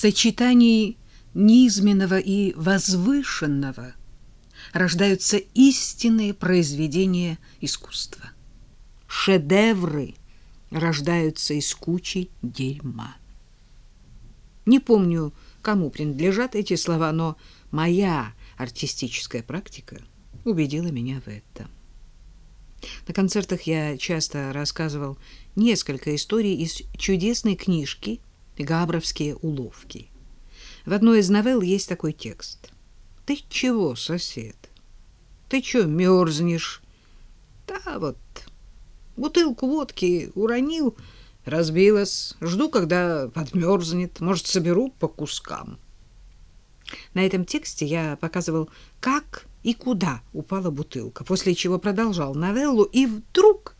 сочетании низменного и возвышенного рождаются истинные произведения искусства. Шедевры рождаются из кучи дерьма. Не помню, кому принадлежат эти слова, но моя артистическая практика убедила меня в этом. На концертах я часто рассказывал несколько историй из чудесной книжки «Габровские уловки». В одной из новелл есть такой текст. «Ты чего, сосед? Ты чё мерзнешь?» «Да вот, бутылку водки уронил, разбилась. Жду, когда подмерзнет. Может, соберу по кускам». На этом тексте я показывал, как и куда упала бутылка, после чего продолжал новеллу, и вдруг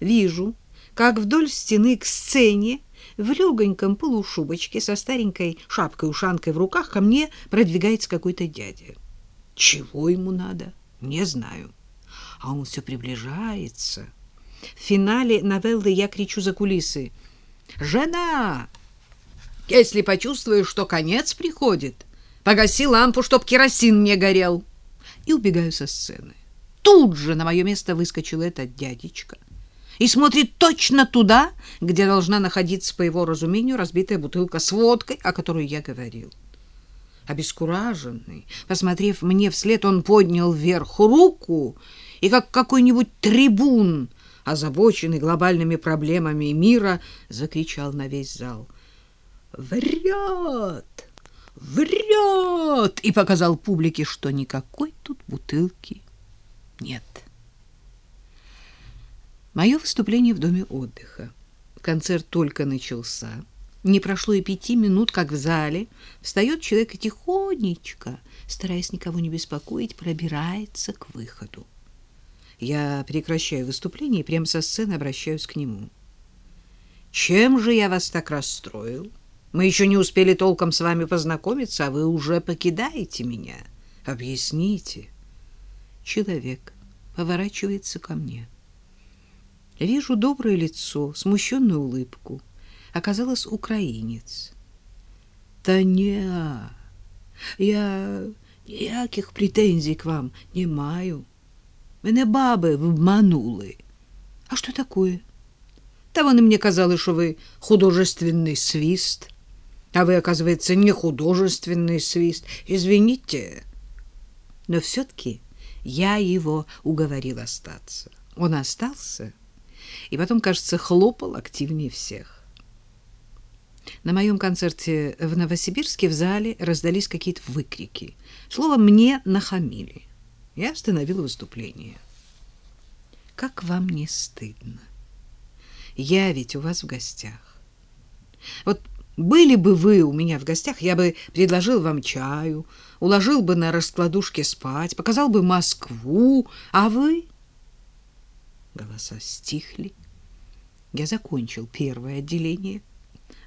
вижу, как вдоль стены к сцене в легоньком полушубочке со старенькой шапкой-ушанкой в руках ко мне продвигается какой-то дядя. Чего ему надо? Не знаю. А он все приближается. В финале новеллы я кричу за кулисы. «Жена! Если почувствуешь, что конец приходит, погаси лампу, чтоб керосин не горел!» И убегаю со сцены. Тут же на мое место выскочил этот дядечка и смотрит точно туда, где должна находиться, по его разумению, разбитая бутылка с водкой, о которой я говорил. Обескураженный, посмотрев мне вслед, он поднял вверх руку и, как какой-нибудь трибун, озабоченный глобальными проблемами мира, закричал на весь зал. «Врет! Врет!» и показал публике, что никакой тут бутылки нет. Мое выступление в доме отдыха. Концерт только начался. Не прошло и пяти минут, как в зале встает человек и тихонечко, стараясь никого не беспокоить, пробирается к выходу. Я прекращаю выступление и прямо со сцены обращаюсь к нему. «Чем же я вас так расстроил? Мы еще не успели толком с вами познакомиться, а вы уже покидаете меня. Объясните». Человек поворачивается ко мне. Вижу доброе лицо, смущенную улыбку. Оказалось, украинец. Таня, я ніяких претензій к вам не маю. Мене баби обманули. А что такое? Та вони мне казали, что вы художественный свист. А вы, оказывается, не художественный свист. Извините. Но все-таки я его уговорил остаться. Он остался и потом, кажется, хлопал активнее всех. На моем концерте в Новосибирске в зале раздались какие-то выкрики. Слово «мне» нахамили. Я остановила выступление. Как вам не стыдно? Я ведь у вас в гостях. Вот были бы вы у меня в гостях, я бы предложил вам чаю, уложил бы на раскладушке спать, показал бы Москву, а вы Голоса стихли. Я закончил первое отделение.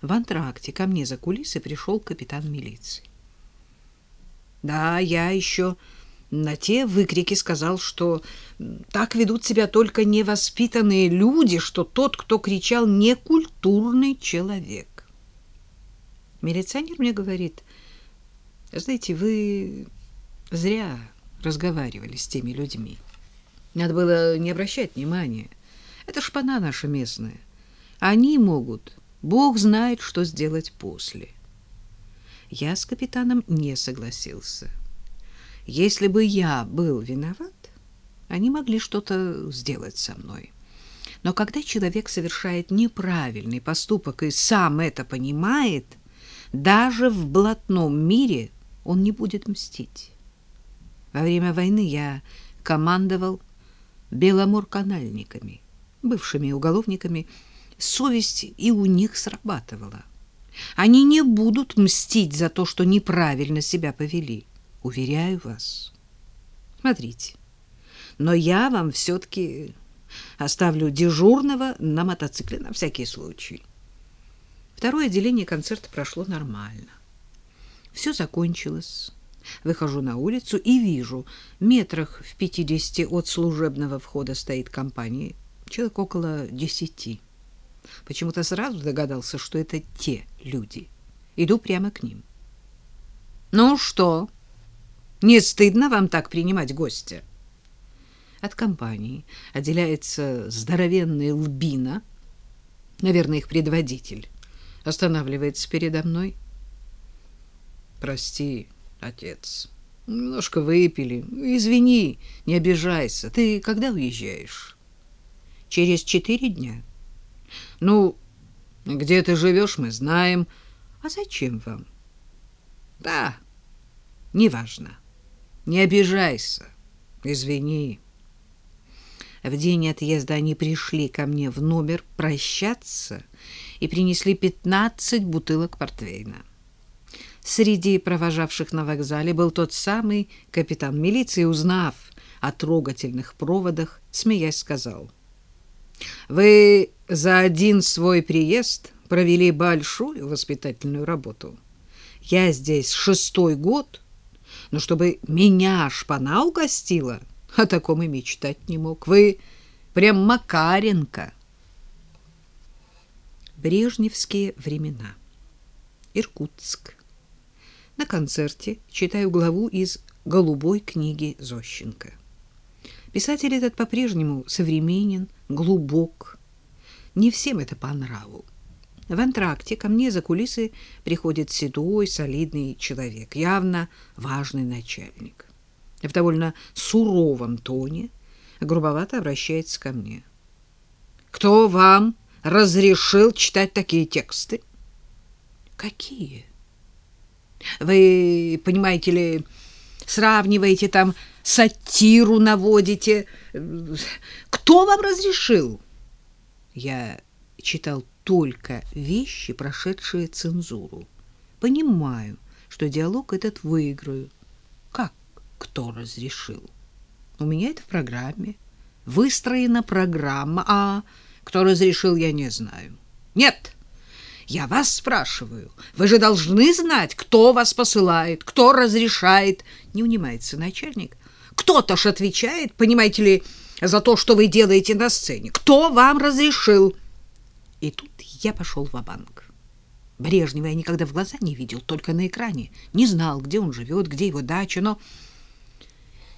В антракте ко мне за кулисы пришел капитан милиции. Да, я еще на те выкрики сказал, что так ведут себя только невоспитанные люди, что тот, кто кричал, некультурный человек. Милиционер мне говорит, знаете, вы зря разговаривали с теми людьми. Надо было не обращать внимания. Это шпана наша местная. Они могут, Бог знает, что сделать после. Я с капитаном не согласился. Если бы я был виноват, они могли что-то сделать со мной. Но когда человек совершает неправильный поступок и сам это понимает, даже в блатном мире он не будет мстить. Во время войны я командовал беломорканальниками, бывшими уголовниками, совесть и у них срабатывала. Они не будут мстить за то, что неправильно себя повели, уверяю вас. Смотрите, но я вам все-таки оставлю дежурного на мотоцикле на всякий случай. Второе отделение концерта прошло нормально. Все закончилось. Выхожу на улицу и вижу, метрах в пятидесяти от служебного входа стоит компания, человек около десяти. Почему-то сразу догадался, что это те люди. Иду прямо к ним. Ну что, не стыдно вам так принимать гостя? От компании отделяется здоровенный лбина, наверное, их предводитель, останавливается передо мной. Прости, отец, немножко выпили. Извини, не обижайся. Ты когда уезжаешь? Через четыре дня. Ну, где ты живешь, мы знаем. А зачем вам? Да, неважно. Не обижайся. Извини. В день отъезда они пришли ко мне в номер прощаться и принесли пятнадцать бутылок портвейна. Среди провожавших на вокзале был тот самый капитан милиции, узнав о трогательных проводах, смеясь, сказал: "Вы за один свой приезд провели большую воспитательную работу. Я здесь шестой год, но чтобы меня шпана угостила, о таком и мечтать не мог. Вы прям Макаренко. Брежневские времена. Иркутск. На концерте читаю главу из «Голубой книги Зощенко». Писатель этот по-прежнему современен, глубок. Не всем это по нраву. В антракте ко мне за кулисы приходит седой, солидный человек, явно важный начальник в довольно суровом тоне грубовато обращается ко мне. «Кто вам разрешил читать такие тексты?» «Какие?» «Вы, понимаете ли, сравниваете там, сатиру наводите. Кто вам разрешил?» Я читал только вещи, прошедшие цензуру. Понимаю, что диалог этот выиграю. Как кто разрешил. У меня это в программе. Выстроена программа, а кто разрешил, я не знаю. Нет, я вас спрашиваю. Вы же должны знать, кто вас посылает, кто разрешает. Не унимается начальник. Кто-то ж отвечает, понимаете ли, за то, что вы делаете на сцене. Кто вам разрешил? И тут я пошел в банк Брежнева я никогда в глаза не видел, только на экране. Не знал, где он живет, где его дача, но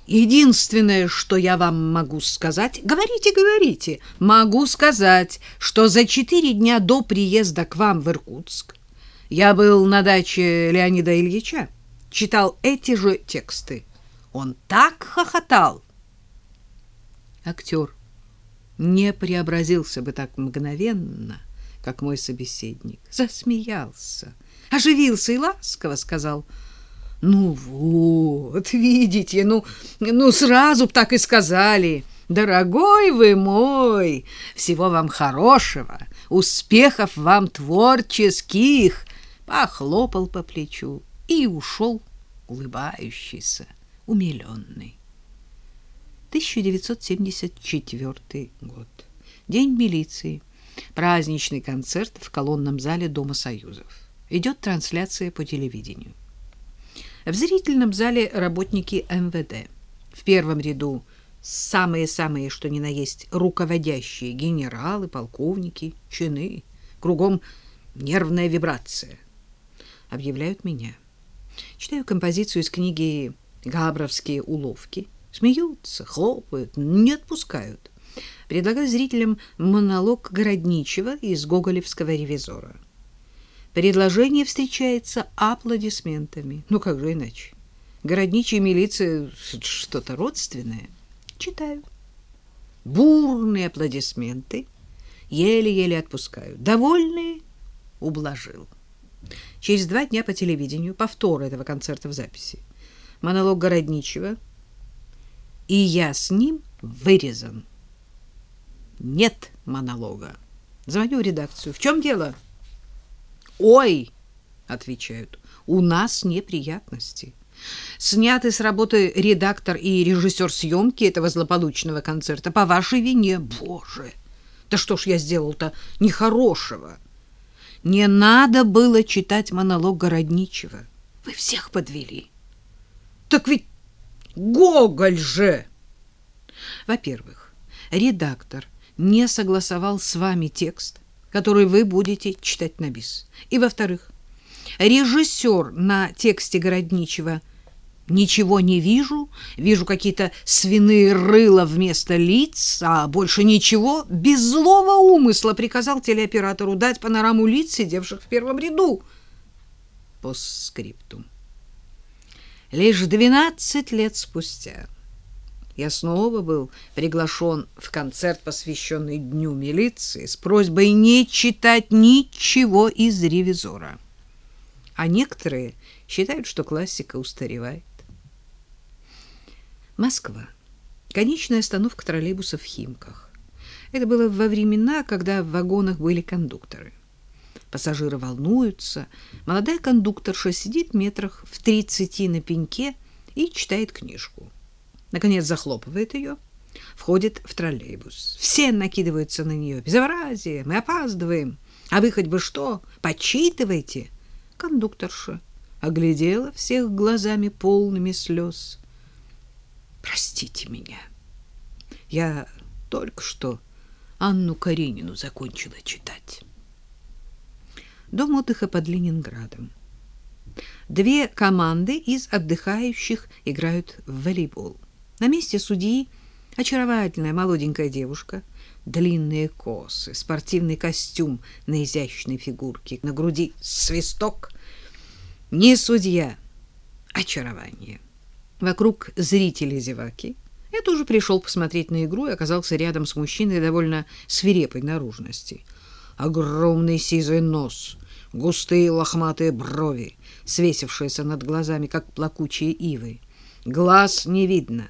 Единственное, что я вам могу сказать, говорите, говорите, могу сказать, что за четыре дня до приезда к вам в Иркутск я был на даче Леонида Ильича, читал эти же тексты. Он так хохотал. Актер не преобразился бы так мгновенно, как мой собеседник. Засмеялся, оживился и ласково сказал — ну вот, видите, ну, ну сразу б так и сказали. Дорогой вы мой, всего вам хорошего, успехов вам творческих. Похлопал по плечу и ушел, улыбающийся, умиленный. 1974 год. День милиции. Праздничный концерт в колонном зале Дома Союзов. Идет трансляция по телевидению. В зрительном зале работники МВД. В первом ряду самые-самые, что ни на есть, руководящие генералы, полковники, чины. Кругом нервная вибрация. Объявляют меня. Читаю композицию из книги «Габровские уловки». Смеются, хлопают, не отпускают. Предлагаю зрителям монолог Городничева из гоголевского ревизора. Предложение встречается аплодисментами. Ну как же иначе? Городничья милиция что-то родственное. Читаю. Бурные аплодисменты. Еле-еле отпускаю. Довольные? Ублажил. Через два дня по телевидению повтор этого концерта в записи. Монолог Городничева. И я с ним вырезан. Нет монолога. Звоню в редакцию. В чем дело? — Ой, отвечают. У нас неприятности. Сняты с работы редактор и режиссер съемки этого злополучного концерта по вашей вине. Боже. Да что ж я сделал-то нехорошего? Не надо было читать монолог Городничева. Вы всех подвели. Так ведь Гоголь же. Во-первых, редактор не согласовал с вами текст который вы будете читать на бис. И, во-вторых, Режиссер на тексте Городничева Ничего не вижу, вижу какие-то свиные рыла вместо лиц, а больше ничего. Без злого умысла приказал телеоператору дать панораму лиц, сидевших в первом ряду. Постскриптум. Лишь двенадцать лет спустя я снова был приглашен в концерт, посвященный Дню милиции, с просьбой не читать ничего из «Ревизора». А некоторые считают, что классика устаревает. Москва. Конечная остановка троллейбуса в Химках. Это было во времена, когда в вагонах были кондукторы. Пассажиры волнуются. Молодая кондукторша сидит метрах в тридцати на пеньке и читает книжку. Наконец захлопывает ее, входит в троллейбус. Все накидываются на нее. Безобразие, мы опаздываем. А вы хоть бы что, почитывайте. Кондукторша оглядела всех глазами полными слез. Простите меня. Я только что Анну Каренину закончила читать. Дом отдыха под Ленинградом. Две команды из отдыхающих играют в волейбол. На месте судьи очаровательная молоденькая девушка, длинные косы, спортивный костюм на изящной фигурке, на груди свисток. Не судья, очарование. Вокруг зрители зеваки. Я тоже пришел посмотреть на игру и оказался рядом с мужчиной довольно свирепой наружности. Огромный сизый нос, густые лохматые брови, свесившиеся над глазами, как плакучие ивы. Глаз не видно.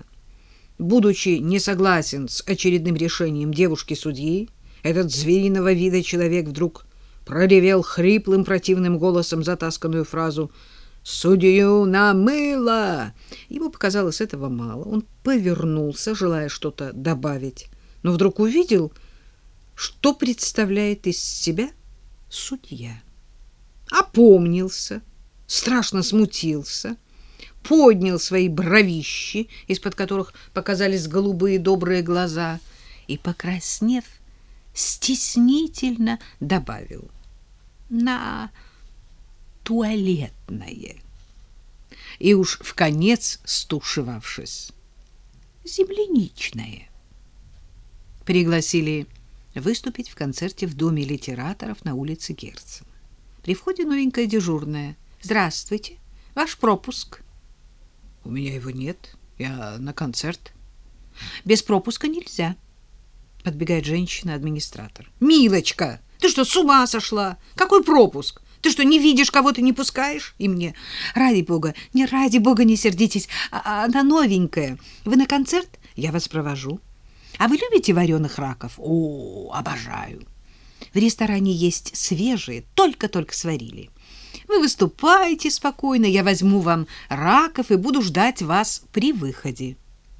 Будучи не согласен с очередным решением девушки-судьи, этот звериного вида человек вдруг проревел хриплым противным голосом затасканную фразу — Судью намыло. Ему показалось этого мало. Он повернулся, желая что-то добавить, но вдруг увидел, что представляет из себя судья. Опомнился, страшно смутился, поднял свои бровищи, из-под которых показались голубые добрые глаза, и, покраснев, стеснительно добавил «На...» туалетное. И уж в конец стушевавшись, земляничное. Пригласили выступить в концерте в Доме литераторов на улице Герцена. При входе новенькая дежурная. «Здравствуйте. Ваш пропуск». «У меня его нет. Я на концерт». «Без пропуска нельзя», — подбегает женщина-администратор. «Милочка, ты что, с ума сошла? Какой пропуск? Ты что, не видишь, кого ты не пускаешь? И мне. Ради бога, не ради бога не сердитесь. А, а, она новенькая. Вы на концерт? Я вас провожу. А вы любите вареных раков? О, обожаю. В ресторане есть свежие, только-только сварили. Вы выступаете спокойно, я возьму вам раков и буду ждать вас при выходе.